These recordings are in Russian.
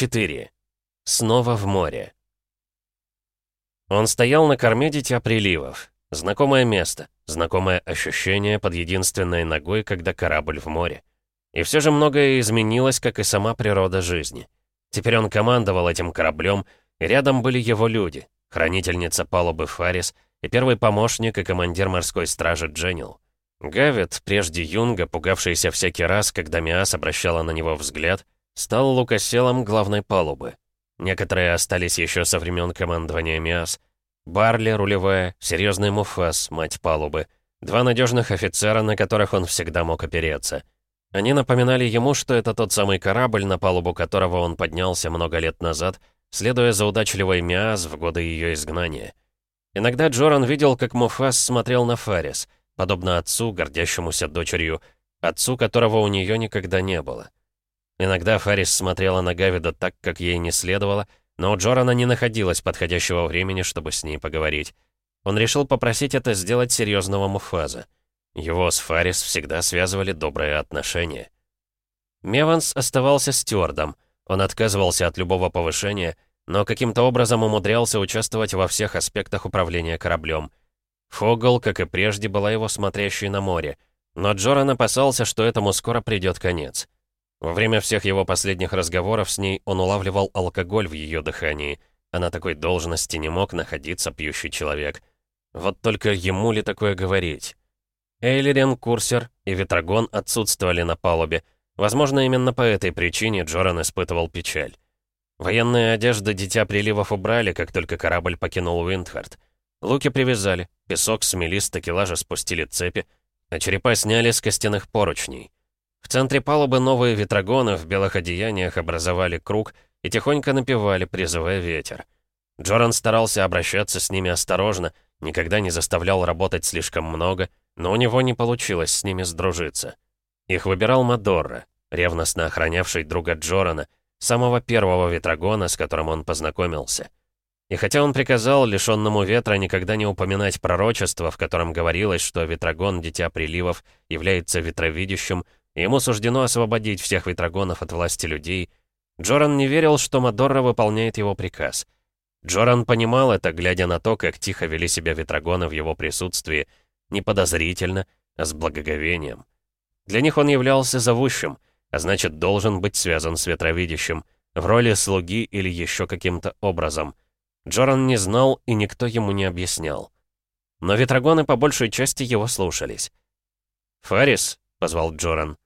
4. Снова в море. Он стоял на корме Дитя Приливов. Знакомое место, знакомое ощущение под единственной ногой, когда корабль в море. И все же многое изменилось, как и сама природа жизни. Теперь он командовал этим кораблем, и рядом были его люди, хранительница палубы Фарис и первый помощник и командир морской стражи Дженнил. Гавит, прежде Юнга, пугавшийся всякий раз, когда Миас обращала на него взгляд, стал лукоселом главной палубы. Некоторые остались еще со времен командования МИАС. Барли, рулевая, серьезный Муфас, мать палубы. Два надежных офицера, на которых он всегда мог опереться. Они напоминали ему, что это тот самый корабль, на палубу которого он поднялся много лет назад, следуя за удачливой Миас в годы ее изгнания. Иногда Джоран видел, как Муфас смотрел на Фарис, подобно отцу, гордящемуся дочерью, отцу, которого у нее никогда не было. Иногда Фарис смотрела на Гавида так, как ей не следовало, но у Джорана не находилось подходящего времени, чтобы с ней поговорить. Он решил попросить это сделать серьезного Муфаза. Его с Фарис всегда связывали добрые отношения. Меванс оставался стюардом. Он отказывался от любого повышения, но каким-то образом умудрялся участвовать во всех аспектах управления кораблем. Фогл, как и прежде, была его смотрящей на море, но Джоран опасался, что этому скоро придет конец. Во время всех его последних разговоров с ней он улавливал алкоголь в ее дыхании. Она такой должности не мог находиться пьющий человек. Вот только ему ли такое говорить? Эйлерин, Курсер и Ветрогон отсутствовали на палубе. Возможно, именно по этой причине Джоран испытывал печаль. Военные одежды Дитя Приливов убрали, как только корабль покинул Уиндхарт. Луки привязали, песок смели с такелажа спустили цепи, а черепа сняли с костяных поручней. В центре палубы новые ветрогоны в белых одеяниях образовали круг и тихонько напевали, призывая ветер. Джоран старался обращаться с ними осторожно, никогда не заставлял работать слишком много, но у него не получилось с ними сдружиться. Их выбирал Мадорра, ревностно охранявший друга Джорана, самого первого ветрогона, с которым он познакомился. И хотя он приказал лишенному ветра никогда не упоминать пророчество, в котором говорилось, что ветрогон, дитя приливов, является ветровидящим — Ему суждено освободить всех ветрогонов от власти людей. Джоран не верил, что Мадорра выполняет его приказ. Джоран понимал это, глядя на то, как тихо вели себя ветрогоны в его присутствии, не подозрительно, а с благоговением. Для них он являлся зовущим, а значит, должен быть связан с ветровидящим, в роли слуги или еще каким-то образом. Джоран не знал, и никто ему не объяснял. Но ветрогоны по большей части его слушались. «Фарис», — позвал Джоран.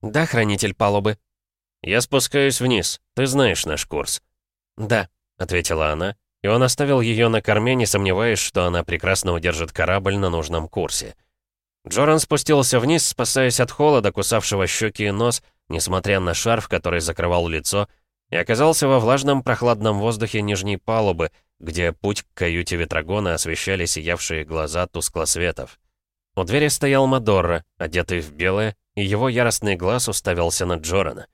«Да, хранитель палубы». «Я спускаюсь вниз. Ты знаешь наш курс». «Да», — ответила она, и он оставил ее на корме, не сомневаясь, что она прекрасно удержит корабль на нужном курсе. Джоран спустился вниз, спасаясь от холода, кусавшего щеки и нос, несмотря на шарф, который закрывал лицо, и оказался во влажном прохладном воздухе нижней палубы, где путь к каюте Ветрогона освещали сиявшие глаза тусклосветов. У двери стоял Мадорра, одетый в белое, и его яростный глаз уставился на Джорана.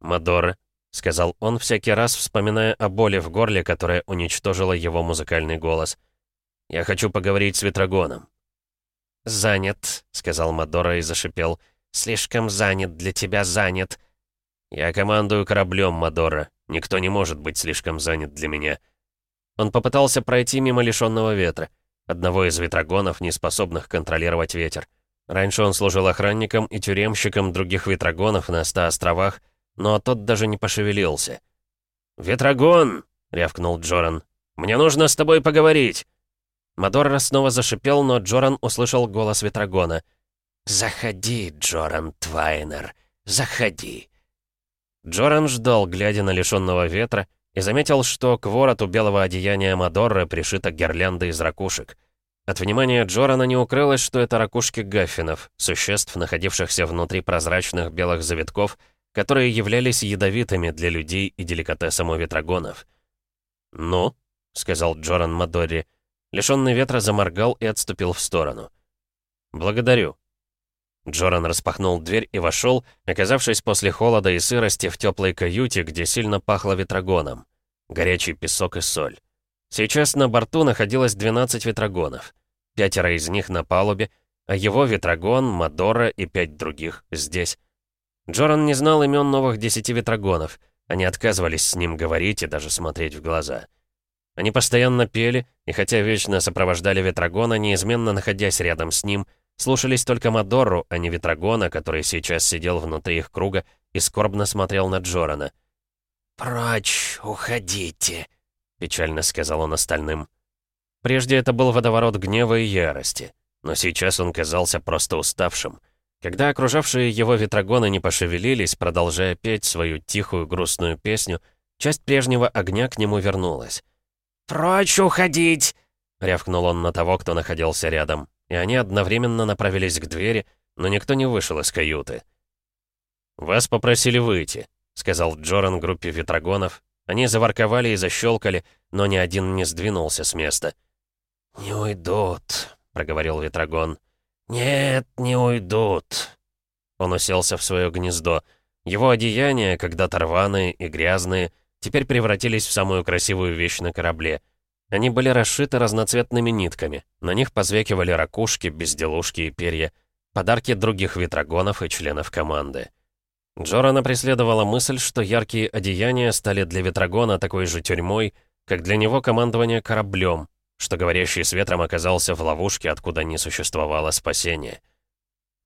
«Мадорра», — сказал он, всякий раз вспоминая о боли в горле, которая уничтожила его музыкальный голос. «Я хочу поговорить с Ветрогоном». «Занят», — сказал Мадорра и зашипел. «Слишком занят для тебя, занят». «Я командую кораблем, Мадорра. Никто не может быть слишком занят для меня». Он попытался пройти мимо лишенного ветра одного из ветрогонов, не способных контролировать ветер. Раньше он служил охранником и тюремщиком других ветрогонов на ста островах, но тот даже не пошевелился. «Ветрогон!» — рявкнул Джоран. «Мне нужно с тобой поговорить!» Мадорра снова зашипел, но Джоран услышал голос ветрогона. «Заходи, Джоран Твайнер, заходи!» Джоран ждал, глядя на лишенного ветра, и заметил, что к вороту белого одеяния Мадорры пришита гирлянда из ракушек. От внимания Джорана не укрылось, что это ракушки гаффинов, существ, находившихся внутри прозрачных белых завитков, которые являлись ядовитыми для людей и деликатесом у ветрогонов. «Ну», — сказал Джоран Мадорри, — лишенный ветра заморгал и отступил в сторону. «Благодарю», Джоран распахнул дверь и вошел, оказавшись после холода и сырости в теплой каюте, где сильно пахло ветрогоном. Горячий песок и соль. Сейчас на борту находилось 12 ветрогонов. Пятеро из них на палубе, а его ветрогон, Мадора и пять других здесь. Джоран не знал имен новых десяти ветрогонов. Они отказывались с ним говорить и даже смотреть в глаза. Они постоянно пели, и хотя вечно сопровождали ветрогона, неизменно находясь рядом с ним — Слушались только Мадорру, а не Ветрогона, который сейчас сидел внутри их круга и скорбно смотрел на Джорана. «Прочь, уходите», — печально сказал он остальным. Прежде это был водоворот гнева и ярости, но сейчас он казался просто уставшим. Когда окружавшие его ветрогоны не пошевелились, продолжая петь свою тихую грустную песню, часть прежнего огня к нему вернулась. «Прочь уходить!» — рявкнул он на того, кто находился рядом и они одновременно направились к двери, но никто не вышел из каюты. «Вас попросили выйти», — сказал Джоран группе ветрогонов. Они заворковали и защелкали, но ни один не сдвинулся с места. «Не уйдут», — проговорил ветрогон. «Нет, не уйдут». Он уселся в свое гнездо. Его одеяния, когда-то рваные и грязные, теперь превратились в самую красивую вещь на корабле — они были расшиты разноцветными нитками. На них позвякивали ракушки, безделушки и перья, подарки других ветрогонов и членов команды. Джорана преследовала мысль, что яркие одеяния стали для ветрогона такой же тюрьмой, как для него командование кораблем, что говорящий с ветром оказался в ловушке, откуда не существовало спасения.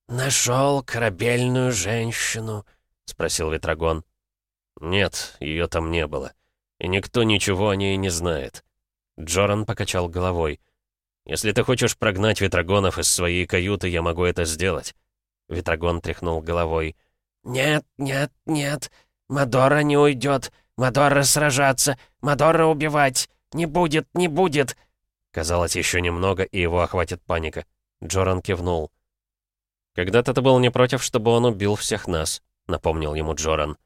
«Нашел корабельную женщину?» — спросил Ветрогон. «Нет, ее там не было. И никто ничего о ней не знает. Джоран покачал головой. «Если ты хочешь прогнать Ветрогонов из своей каюты, я могу это сделать». Ветрогон тряхнул головой. «Нет, нет, нет. Мадора не уйдет. Мадора сражаться. Мадора убивать. Не будет, не будет». Казалось, еще немного, и его охватит паника. Джоран кивнул. «Когда-то ты был не против, чтобы он убил всех нас», — напомнил ему Джоран.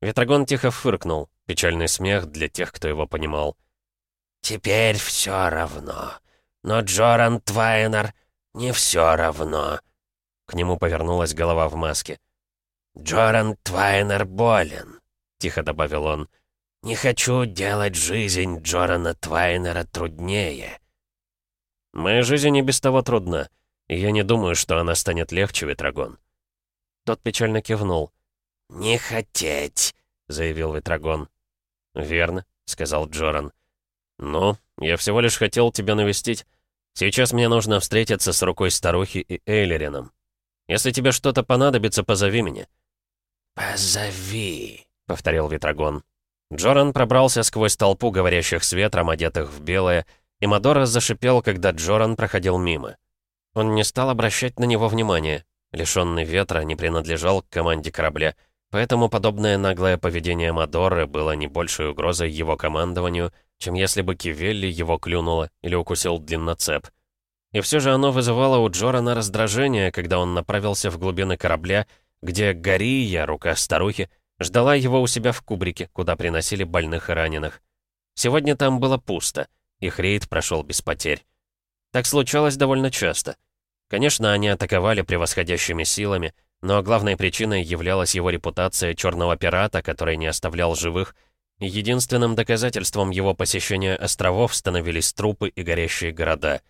Ветрогон тихо фыркнул. Печальный смех для тех, кто его понимал. «Теперь все равно. Но Джоран Твайнер не все равно». К нему повернулась голова в маске. «Джоран Твайнер болен», — тихо добавил он. «Не хочу делать жизнь Джорана Твайнера труднее». «Моя жизнь и без того трудна, и я не думаю, что она станет легче, Витрагон». Тот печально кивнул. «Не хотеть», — заявил Витрагон. «Верно», — сказал Джоран. «Ну, я всего лишь хотел тебя навестить. Сейчас мне нужно встретиться с рукой старухи и Эйлерином. Если тебе что-то понадобится, позови меня». «Позови», — повторил Витрагон. Джоран пробрался сквозь толпу говорящих с ветром, одетых в белое, и Мадора зашипел, когда Джоран проходил мимо. Он не стал обращать на него внимания. Лишенный ветра не принадлежал к команде корабля, поэтому подобное наглое поведение Мадоры было не большей угрозой его командованию, чем если бы Кивелли его клюнуло или укусил длинноцеп. И все же оно вызывало у Джорана раздражение, когда он направился в глубины корабля, где Гория, рука старухи, ждала его у себя в кубрике, куда приносили больных и раненых. Сегодня там было пусто, их рейд прошел без потерь. Так случалось довольно часто. Конечно, они атаковали превосходящими силами, но главной причиной являлась его репутация черного пирата, который не оставлял живых, Единственным доказательством его посещения островов становились трупы и горящие города.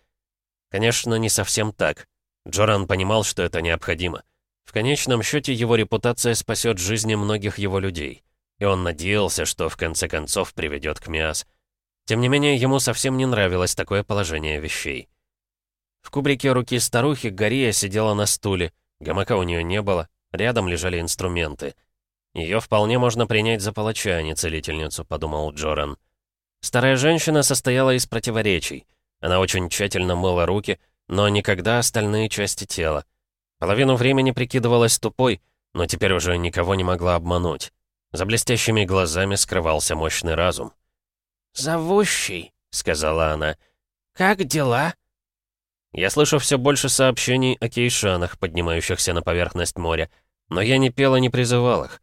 Конечно, не совсем так. Джоран понимал, что это необходимо. В конечном счете его репутация спасет жизни многих его людей. И он надеялся, что в конце концов приведет к Миас. Тем не менее, ему совсем не нравилось такое положение вещей. В кубрике руки старухи Гория сидела на стуле, гамака у нее не было, рядом лежали инструменты. «Ее вполне можно принять за палача, а не целительницу», — подумал Джоран. Старая женщина состояла из противоречий. Она очень тщательно мыла руки, но никогда остальные части тела. Половину времени прикидывалась тупой, но теперь уже никого не могла обмануть. За блестящими глазами скрывался мощный разум. «Зовущий», — сказала она, — «как дела?» Я слышу все больше сообщений о кейшанах, поднимающихся на поверхность моря, но я не пела, не призывал их.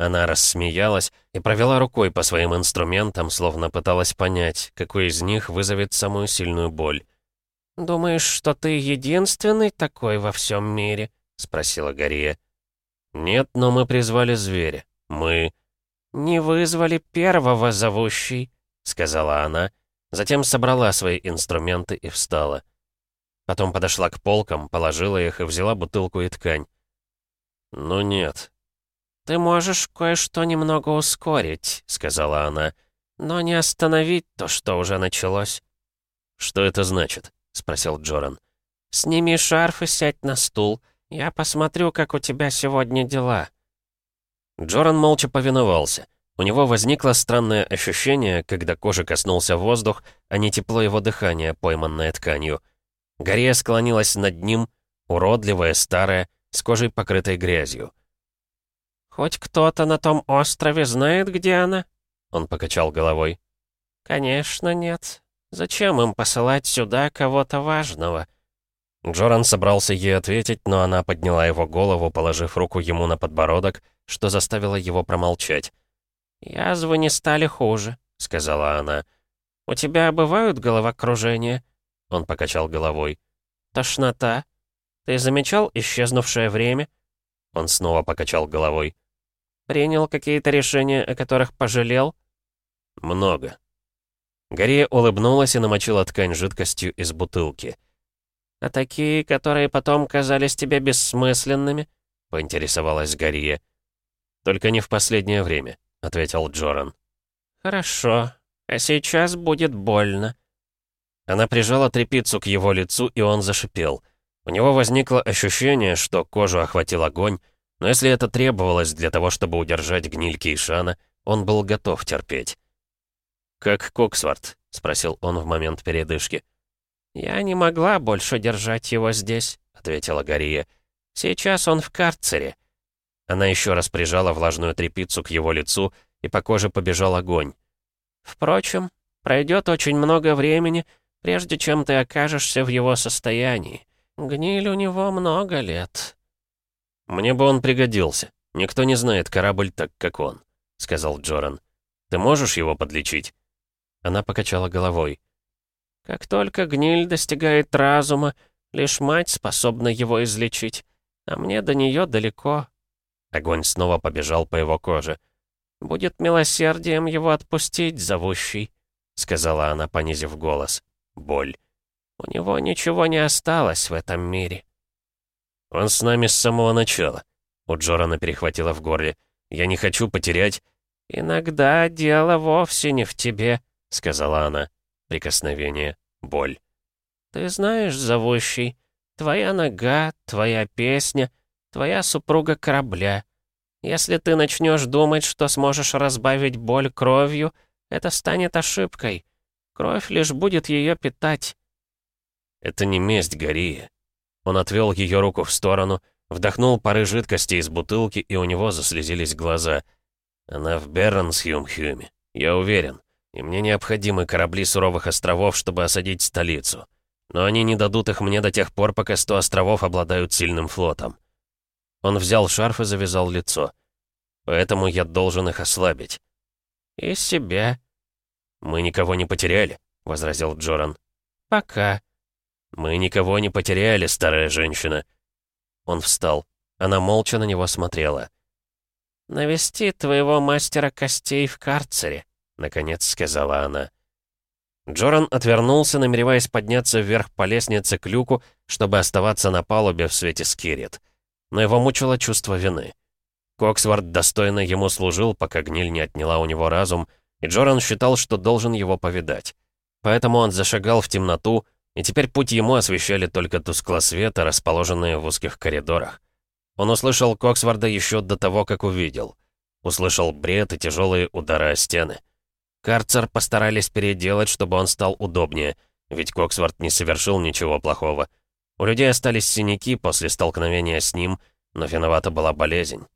Она рассмеялась и провела рукой по своим инструментам, словно пыталась понять, какой из них вызовет самую сильную боль. «Думаешь, что ты единственный такой во всем мире?» — спросила Гория. «Нет, но мы призвали зверя. Мы...» «Не вызвали первого зовущий», — сказала она, затем собрала свои инструменты и встала. Потом подошла к полкам, положила их и взяла бутылку и ткань. «Ну нет, «Ты можешь кое-что немного ускорить», — сказала она, «но не остановить то, что уже началось». «Что это значит?» — спросил Джоран. «Сними шарф и сядь на стул. Я посмотрю, как у тебя сегодня дела». Джоран молча повиновался. У него возникло странное ощущение, когда кожа коснулся воздух, а не тепло его дыхания, пойманное тканью. Горея склонилась над ним, уродливая, старая, с кожей покрытой грязью. «Хоть кто-то на том острове знает, где она?» Он покачал головой. «Конечно нет. Зачем им посылать сюда кого-то важного?» Джоран собрался ей ответить, но она подняла его голову, положив руку ему на подбородок, что заставило его промолчать. «Язвы не стали хуже», — сказала она. «У тебя бывают головокружения?» Он покачал головой. «Тошнота? Ты замечал исчезнувшее время?» Он снова покачал головой. Принял какие-то решения, о которых пожалел? Много. Горея улыбнулась и намочила ткань жидкостью из бутылки. «А такие, которые потом казались тебе бессмысленными?» — поинтересовалась Горея. «Только не в последнее время», — ответил Джоран. «Хорошо. А сейчас будет больно». Она прижала трепицу к его лицу, и он зашипел. У него возникло ощущение, что кожу охватил огонь, но если это требовалось для того, чтобы удержать гниль Кейшана, он был готов терпеть. «Как Коксворт?» — спросил он в момент передышки. «Я не могла больше держать его здесь», — ответила Гория. «Сейчас он в карцере». Она еще раз прижала влажную тряпицу к его лицу, и по коже побежал огонь. «Впрочем, пройдет очень много времени, прежде чем ты окажешься в его состоянии. Гниль у него много лет». «Мне бы он пригодился. Никто не знает корабль так, как он», — сказал Джоран. «Ты можешь его подлечить?» Она покачала головой. «Как только гниль достигает разума, лишь мать способна его излечить, а мне до нее далеко». Огонь снова побежал по его коже. «Будет милосердием его отпустить, зовущий», — сказала она, понизив голос. «Боль. У него ничего не осталось в этом мире». Он с нами с самого начала. У Джорана перехватило в горле. Я не хочу потерять. Иногда дело вовсе не в тебе, сказала она. Прикосновение, боль. Ты знаешь, зовущий, твоя нога, твоя песня, твоя супруга корабля. Если ты начнешь думать, что сможешь разбавить боль кровью, это станет ошибкой. Кровь лишь будет ее питать. Это не месть, Гория. Он отвел ее руку в сторону, вдохнул пары жидкости из бутылки, и у него заслезились глаза. «Она в Бернсхюмхюме, я уверен. И мне необходимы корабли суровых островов, чтобы осадить столицу. Но они не дадут их мне до тех пор, пока сто островов обладают сильным флотом». Он взял шарф и завязал лицо. «Поэтому я должен их ослабить». «И себя». «Мы никого не потеряли», — возразил Джоран. «Пока», «Мы никого не потеряли, старая женщина!» Он встал. Она молча на него смотрела. «Навести твоего мастера костей в карцере», — наконец сказала она. Джоран отвернулся, намереваясь подняться вверх по лестнице к люку, чтобы оставаться на палубе в свете скирит. Но его мучило чувство вины. Коксвард достойно ему служил, пока гниль не отняла у него разум, и Джоран считал, что должен его повидать. Поэтому он зашагал в темноту, и теперь путь ему освещали только тускло света, расположенные в узких коридорах. Он услышал Коксварда еще до того, как увидел. Услышал бред и тяжелые удары о стены. Карцер постарались переделать, чтобы он стал удобнее, ведь Коксвард не совершил ничего плохого. У людей остались синяки после столкновения с ним, но виновата была болезнь.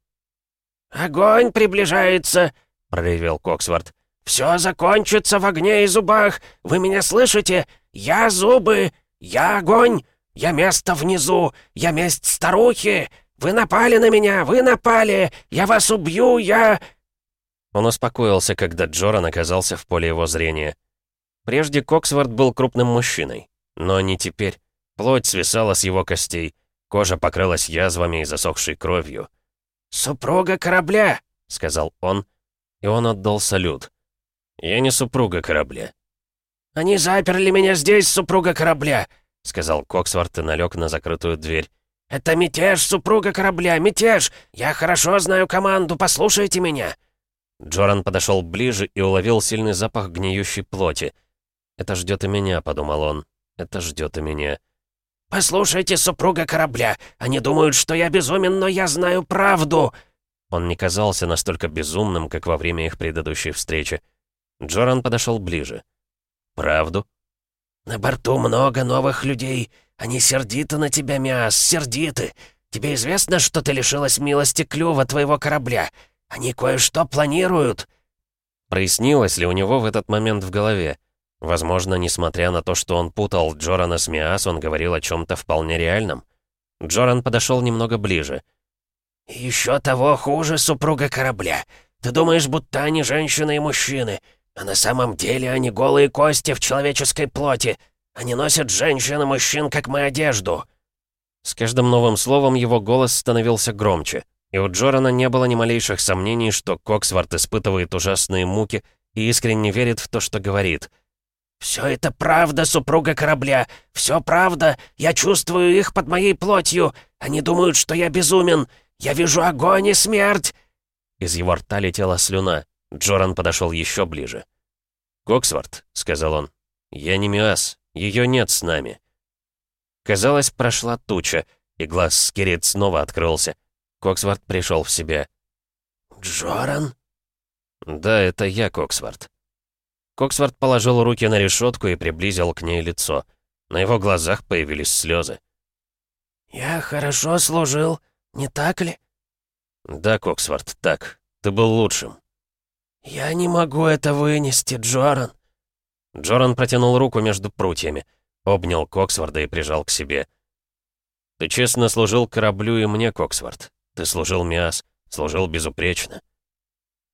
«Огонь приближается!» — проревел Коксвард. «Все закончится в огне и зубах! Вы меня слышите? Я зубы! Я огонь! Я место внизу! Я месть старухи! Вы напали на меня! Вы напали! Я вас убью! Я...» Он успокоился, когда Джоран оказался в поле его зрения. Прежде Коксворт был крупным мужчиной, но не теперь. Плоть свисала с его костей, кожа покрылась язвами и засохшей кровью. «Супруга корабля!» — сказал он, и он отдал салют. «Я не супруга корабля», «Они заперли меня здесь, супруга корабля», — сказал Коксворт и налег на закрытую дверь. «Это мятеж, супруга корабля, мятеж! Я хорошо знаю команду, послушайте меня!» Джоран подошел ближе и уловил сильный запах гниющей плоти. «Это ждет и меня», — подумал он. «Это ждет и меня». «Послушайте, супруга корабля, они думают, что я безумен, но я знаю правду!» Он не казался настолько безумным, как во время их предыдущей встречи. Джоран подошел ближе. «Правду?» «На борту много новых людей. Они сердиты на тебя, Миас, сердиты. Тебе известно, что ты лишилась милости клюва твоего корабля? Они кое-что планируют». Прояснилось ли у него в этот момент в голове? Возможно, несмотря на то, что он путал Джорана с Миас, он говорил о чем то вполне реальном. Джоран подошел немного ближе. «Еще того хуже супруга корабля. Ты думаешь, будто они женщины и мужчины. А на самом деле они голые кости в человеческой плоти. Они носят женщин и мужчин, как мы одежду». С каждым новым словом его голос становился громче, и у Джорана не было ни малейших сомнений, что Коксворт испытывает ужасные муки и искренне верит в то, что говорит. «Все это правда, супруга корабля! Все правда! Я чувствую их под моей плотью! Они думают, что я безумен! Я вижу огонь и смерть!» Из его рта летела слюна. Джоран подошел еще ближе. «Коксворт», — сказал он, — «я не Миас, ее нет с нами». Казалось, прошла туча, и глаз Скирит снова открылся. Коксворт пришел в себя. «Джоран?» «Да, это я, Коксворт». Коксворт положил руки на решетку и приблизил к ней лицо. На его глазах появились слезы. «Я хорошо служил, не так ли?» «Да, Коксворт, так. Ты был лучшим». «Я не могу это вынести, Джоран!» Джоран протянул руку между прутьями, обнял Коксворда и прижал к себе. «Ты честно служил кораблю и мне, Коксфорд. Ты служил Мяс, служил безупречно».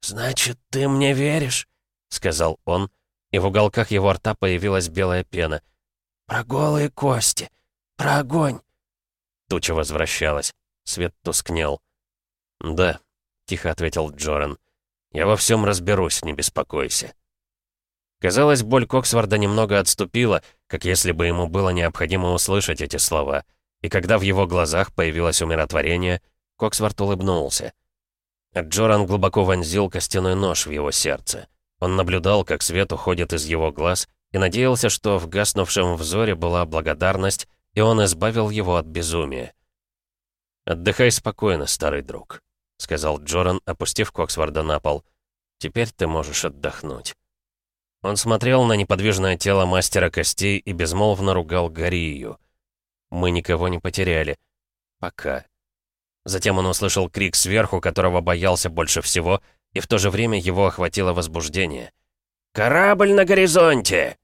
«Значит, ты мне веришь?» — сказал он, и в уголках его рта появилась белая пена. «Про голые кости, про огонь». Туча возвращалась, свет тускнел. «Да», — тихо ответил Джоран. — я во всем разберусь, не беспокойся». Казалось, боль Коксворда немного отступила, как если бы ему было необходимо услышать эти слова. И когда в его глазах появилось умиротворение, Коксворд улыбнулся. Джоран глубоко вонзил костяной нож в его сердце. Он наблюдал, как свет уходит из его глаз, и надеялся, что в гаснувшем взоре была благодарность, и он избавил его от безумия. «Отдыхай спокойно, старый друг», — сказал Джоран, опустив Коксворда на пол. «Теперь ты можешь отдохнуть». Он смотрел на неподвижное тело мастера костей и безмолвно ругал Горию. «Мы никого не потеряли. Пока». Затем он услышал крик сверху, которого боялся больше всего, и в то же время его охватило возбуждение. «Корабль на горизонте!»